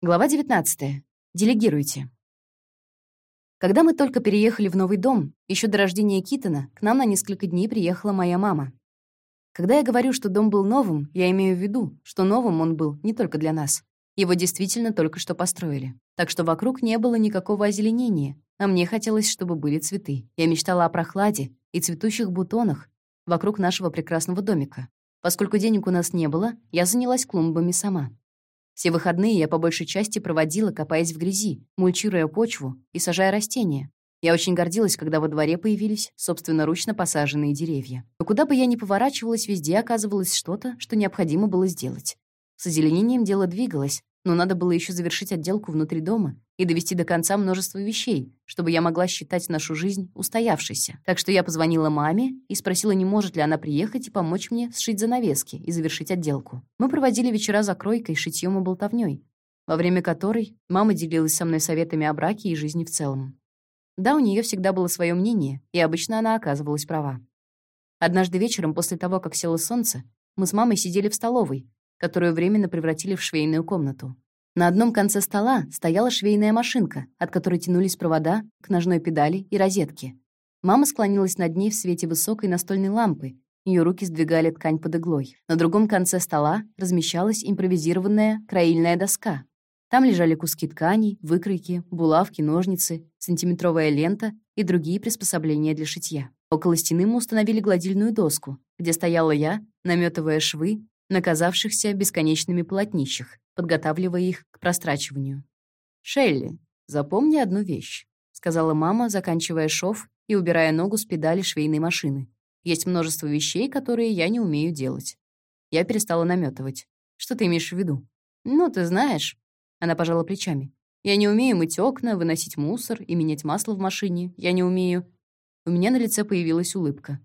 Глава 19. Делегируйте. Когда мы только переехали в новый дом, еще до рождения Китона, к нам на несколько дней приехала моя мама. Когда я говорю, что дом был новым, я имею в виду, что новым он был не только для нас. Его действительно только что построили. Так что вокруг не было никакого озеленения, а мне хотелось, чтобы были цветы. Я мечтала о прохладе и цветущих бутонах вокруг нашего прекрасного домика. Поскольку денег у нас не было, я занялась клумбами сама. Все выходные я по большей части проводила, копаясь в грязи, мульчируя почву и сажая растения. Я очень гордилась, когда во дворе появились собственноручно посаженные деревья. Но куда бы я ни поворачивалась, везде оказывалось что-то, что необходимо было сделать. С озеленением дело двигалось, но надо было еще завершить отделку внутри дома и довести до конца множество вещей, чтобы я могла считать нашу жизнь устоявшейся. Так что я позвонила маме и спросила, не может ли она приехать и помочь мне сшить занавески и завершить отделку. Мы проводили вечера за кройкой, шитьем и болтовнёй, во время которой мама делилась со мной советами о браке и жизни в целом. Да, у нее всегда было свое мнение, и обычно она оказывалась права. Однажды вечером, после того, как село солнце, мы с мамой сидели в столовой, которую временно превратили в швейную комнату. На одном конце стола стояла швейная машинка, от которой тянулись провода к ножной педали и розетке. Мама склонилась над ней в свете высокой настольной лампы. Ее руки сдвигали ткань под иглой. На другом конце стола размещалась импровизированная краильная доска. Там лежали куски тканей, выкройки, булавки, ножницы, сантиметровая лента и другие приспособления для шитья. Около стены мы установили гладильную доску, где стояла я, наметывая швы на казавшихся бесконечными полотнищах, подготавливая их к прострачиванию. «Шелли, запомни одну вещь», — сказала мама, заканчивая шов и убирая ногу с педали швейной машины. «Есть множество вещей, которые я не умею делать». Я перестала наметывать. «Что ты имеешь в виду?» «Ну, ты знаешь». Она пожала плечами. «Я не умею мыть окна, выносить мусор и менять масло в машине. Я не умею...» У меня на лице появилась улыбка.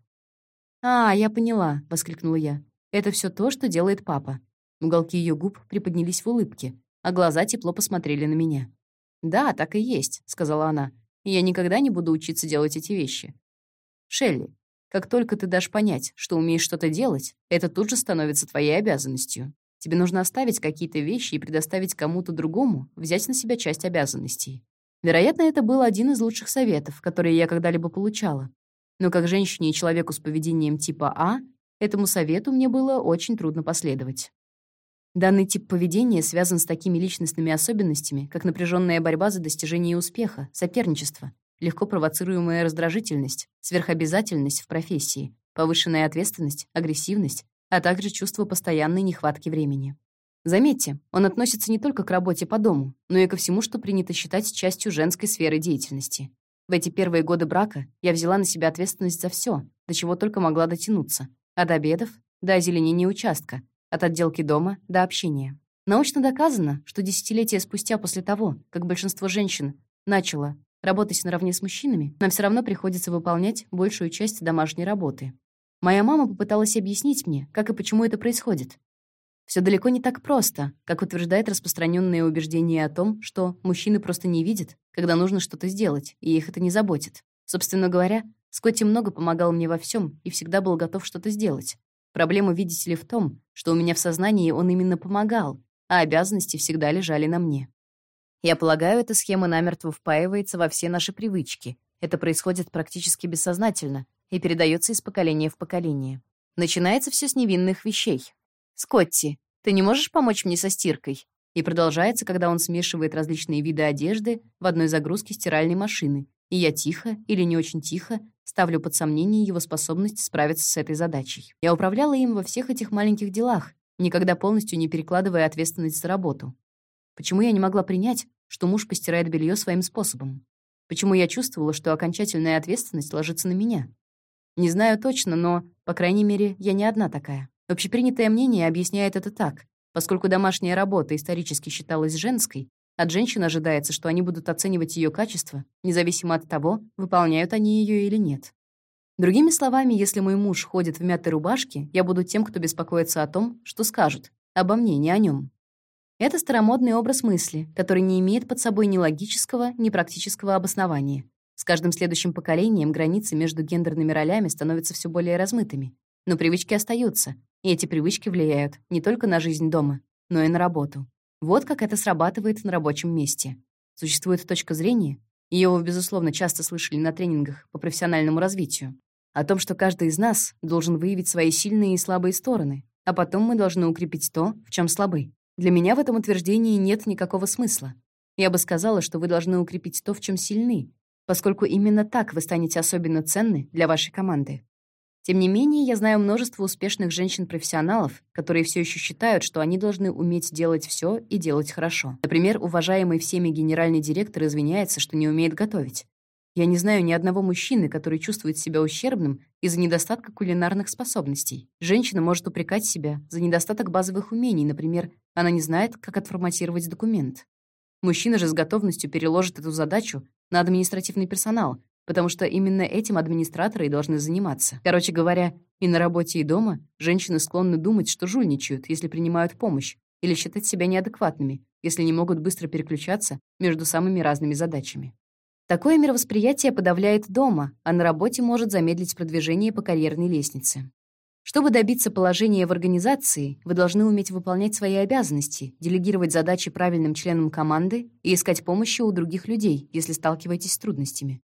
«А, я поняла», — воскликнула я. «Это все то, что делает папа. Уголки ее губ приподнялись в улыбке, а глаза тепло посмотрели на меня. «Да, так и есть», — сказала она. «И я никогда не буду учиться делать эти вещи». «Шелли, как только ты дашь понять, что умеешь что-то делать, это тут же становится твоей обязанностью. Тебе нужно оставить какие-то вещи и предоставить кому-то другому взять на себя часть обязанностей». Вероятно, это был один из лучших советов, которые я когда-либо получала. Но как женщине и человеку с поведением типа А, этому совету мне было очень трудно последовать. Данный тип поведения связан с такими личностными особенностями, как напряженная борьба за достижение успеха, соперничество, легко провоцируемая раздражительность, сверхобязательность в профессии, повышенная ответственность, агрессивность, а также чувство постоянной нехватки времени. Заметьте, он относится не только к работе по дому, но и ко всему, что принято считать частью женской сферы деятельности. В эти первые годы брака я взяла на себя ответственность за все, до чего только могла дотянуться. От обедов до озеленения участка, от отделки дома до общения. Научно доказано, что десятилетия спустя после того, как большинство женщин начало работать наравне с мужчинами, нам все равно приходится выполнять большую часть домашней работы. Моя мама попыталась объяснить мне, как и почему это происходит. Все далеко не так просто, как утверждает распространенное убеждение о том, что мужчины просто не видят, когда нужно что-то сделать, и их это не заботит. Собственно говоря, Скотти много помогал мне во всем и всегда был готов что-то сделать. Проблема, видите ли, в том, что у меня в сознании он именно помогал, а обязанности всегда лежали на мне. Я полагаю, эта схема намертво впаивается во все наши привычки. Это происходит практически бессознательно и передается из поколения в поколение. Начинается все с невинных вещей. «Скотти, ты не можешь помочь мне со стиркой?» И продолжается, когда он смешивает различные виды одежды в одной загрузке стиральной машины, и я тихо или не очень тихо ставлю под сомнение его способность справиться с этой задачей. Я управляла им во всех этих маленьких делах, никогда полностью не перекладывая ответственность за работу. Почему я не могла принять, что муж постирает белье своим способом? Почему я чувствовала, что окончательная ответственность ложится на меня? Не знаю точно, но, по крайней мере, я не одна такая. Общепринятое мнение объясняет это так. Поскольку домашняя работа исторически считалась женской, от женщин ожидается, что они будут оценивать ее качество, независимо от того, выполняют они ее или нет. Другими словами, если мой муж ходит в мятой рубашке, я буду тем, кто беспокоится о том, что скажут, обо мне, не о нем. Это старомодный образ мысли, который не имеет под собой ни логического, ни практического обоснования. С каждым следующим поколением границы между гендерными ролями становятся все более размытыми. Но привычки остаются, и эти привычки влияют не только на жизнь дома, но и на работу. Вот как это срабатывает на рабочем месте. Существует точка зрения, ее вы, безусловно, часто слышали на тренингах по профессиональному развитию, о том, что каждый из нас должен выявить свои сильные и слабые стороны, а потом мы должны укрепить то, в чем слабы. Для меня в этом утверждении нет никакого смысла. Я бы сказала, что вы должны укрепить то, в чем сильны, поскольку именно так вы станете особенно ценны для вашей команды. Тем не менее, я знаю множество успешных женщин-профессионалов, которые все еще считают, что они должны уметь делать все и делать хорошо. Например, уважаемый всеми генеральный директор извиняется, что не умеет готовить. Я не знаю ни одного мужчины, который чувствует себя ущербным из-за недостатка кулинарных способностей. Женщина может упрекать себя за недостаток базовых умений, например, она не знает, как отформатировать документ. Мужчина же с готовностью переложит эту задачу на административный персонал, потому что именно этим администраторы и должны заниматься. Короче говоря, и на работе, и дома женщины склонны думать, что жульничают, если принимают помощь, или считать себя неадекватными, если не могут быстро переключаться между самыми разными задачами. Такое мировосприятие подавляет дома, а на работе может замедлить продвижение по карьерной лестнице. Чтобы добиться положения в организации, вы должны уметь выполнять свои обязанности, делегировать задачи правильным членам команды и искать помощи у других людей, если сталкиваетесь с трудностями.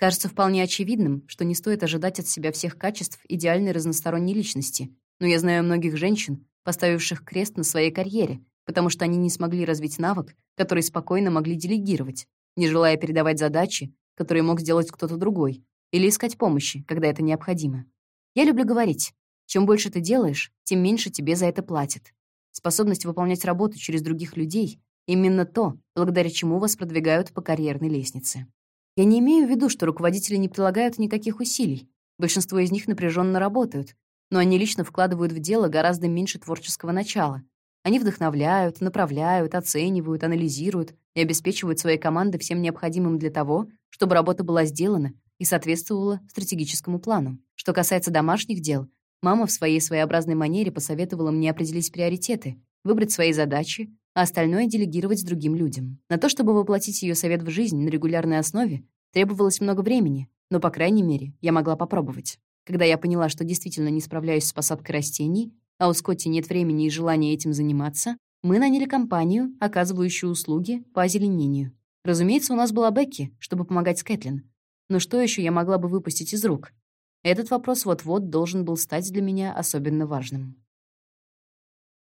Кажется вполне очевидным, что не стоит ожидать от себя всех качеств идеальной разносторонней личности, но я знаю многих женщин, поставивших крест на своей карьере, потому что они не смогли развить навык, который спокойно могли делегировать, не желая передавать задачи, которые мог сделать кто-то другой, или искать помощи, когда это необходимо. Я люблю говорить, чем больше ты делаешь, тем меньше тебе за это платят. Способность выполнять работу через других людей — именно то, благодаря чему вас продвигают по карьерной лестнице. Я не имею в виду, что руководители не прилагают никаких усилий. Большинство из них напряженно работают, но они лично вкладывают в дело гораздо меньше творческого начала. Они вдохновляют, направляют, оценивают, анализируют и обеспечивают свои команды всем необходимым для того, чтобы работа была сделана и соответствовала стратегическому плану. Что касается домашних дел, мама в своей своеобразной манере посоветовала мне определить приоритеты, выбрать свои задачи, а остальное делегировать другим людям. На то, чтобы воплотить ее совет в жизнь на регулярной основе, требовалось много времени, но, по крайней мере, я могла попробовать. Когда я поняла, что действительно не справляюсь с посадкой растений, а у Скотти нет времени и желания этим заниматься, мы наняли компанию, оказывающую услуги по озеленению. Разумеется, у нас была Бекки, чтобы помогать с Кэтлин. Но что еще я могла бы выпустить из рук? Этот вопрос вот-вот должен был стать для меня особенно важным.